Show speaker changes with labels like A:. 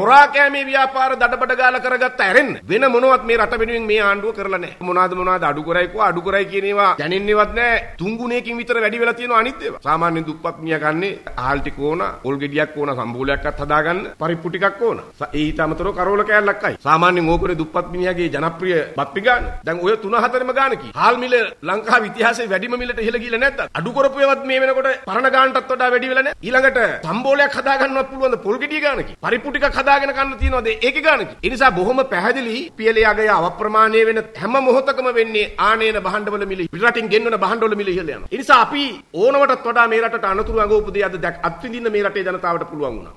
A: හොරා කෑමේ ව්‍යාපාර දඩබඩ ගාලා කරගත්ත ඇරෙන්න වෙන මොනවත් මේ රට වෙනුවෙන් මේ ආණ්ඩුව කරලා නැහැ. මොනවාද මොනවාද අඩු කරයි කෝ අඩු කරයි කියන ඒවා දැනෙන්නේවත් නැහැ. තුන් ගුණයකින් විතර වැඩි වෙලා තියෙනවා අනිත් ඒවා. සාමාන්‍ය දුප්පත් මියා ගන්නේ ආල් ටික ඕන, පොල් ගෙඩියක් ඕන, සම්බෝලයක්වත් හදාගන්න, පරිප්පු ටිකක් ඕන. ඒ ඊට අමතරව කරෝල කෑල්ලක් අයි. සාමාන්‍යයෙන් ඕකනේ දුප්පත් මිනිහාගේ ජනප්‍රිය බත් පිගාන. දැන් ඔය 3 4ම ගාන කි. හාල් මිල ලංකාවේ ඉතිහාසයේ වැඩිම මිලට ඉහළ ගිහලා නැත්තම් අඩු කරපු ඒවත් මේ වෙනකොට පරණ ගානටත් වඩා වැඩි වෙලා නැහැ. ඊළඟට සම්බෝලයක් හදාගන්නවත් පුළුවන් පොල් ගෙඩිය ගාන කි. පරිප්පු ටිකක් හදාගෙන කන්න තියෙනවද ඒකේ ගානකි. ඒ නිසා බොහොම පැහැදිලි පියලේ අගය අවප්‍රමාණය වෙන හැම මොහොතකම වෙන්නේ ආනේන භාණ්ඩවල මිල පිටරටින් ගෙන්වන භාණ්ඩවල මිල ඉහළ යනවා. ඒ නිසා අපි ඕනවටත් වඩා මේ රටට අනතුරු අඟවපු දේ අද අත්විඳින්න මේ රටේ ජනතාවට පුළුවන් වුණා.